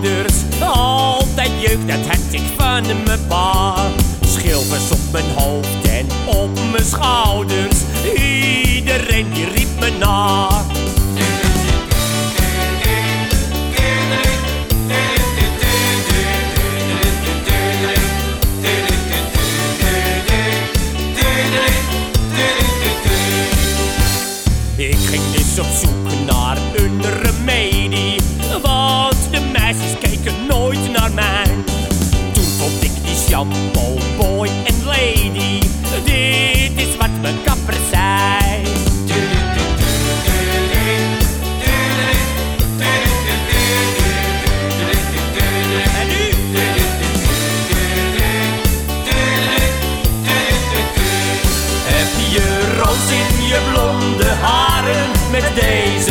Al Altijd jeugd, dat heb ik van mijn pa. Schilvers op mijn hoofd en op mijn schouders. Iedereen die riep me na. Ik ging dus op zoek naar een remedie Jumbo boy en lady, dit is wat mijn kapper zei. En nu? Heb je roos in je blonde haren met deze?